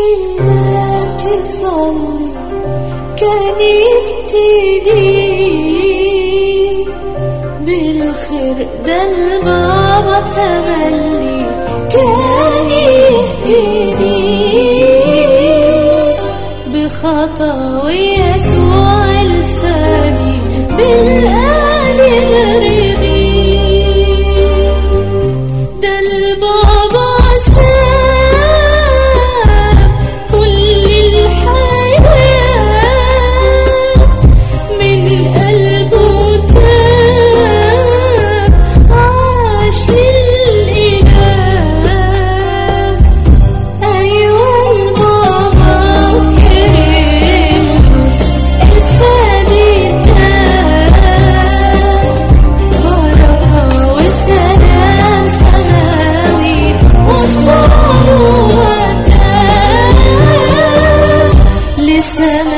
المشكلات صلي كان يبتدي بالخير ده البابا تملي كان listen.